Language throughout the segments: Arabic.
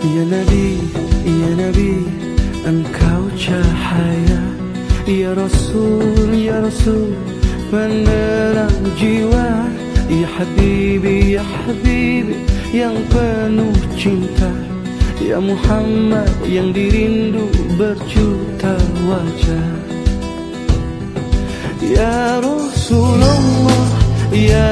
Ya Nabi, Ya Nabi Engkau cahaya Ya Rasul, Ya Rasul Penerang jiwa Ya Habibi, Ya Habibi Yang penuh cinta Ya Muhammad yang dirindu berjuta wajah Ya Rasulullah Ya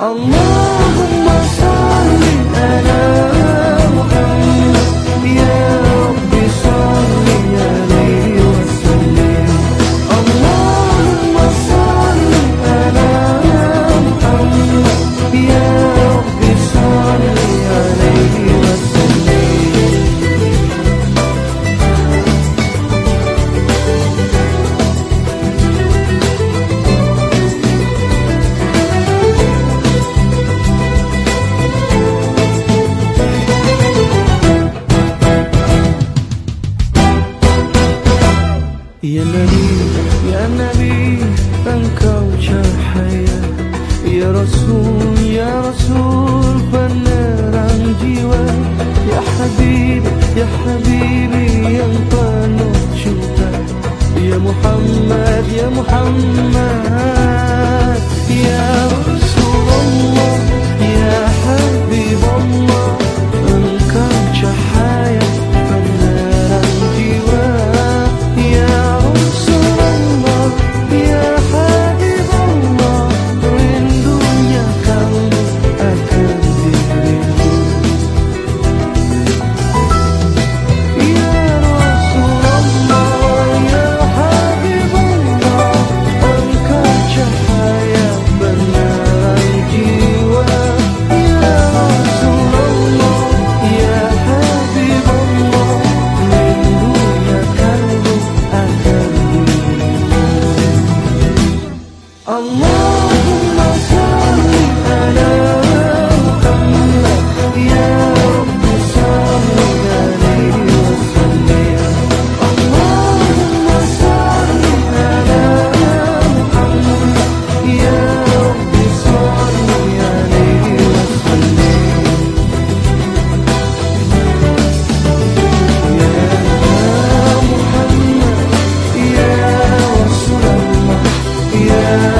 I'm salli ala Muhammad يا نبي يا نبي engkau cahaya Ya Rasul, Ya Rasul penerang jiwa Ya Habib, Ya Habibi yang penuh cinta Ya Muhammad, Ya Muhammad Ya Rasulullah اللهم صل على محمد يا رب صل عليه وسلم اللهم صل على محمد يا رب صل عليه وسلم يا محمد يا رسول الله يا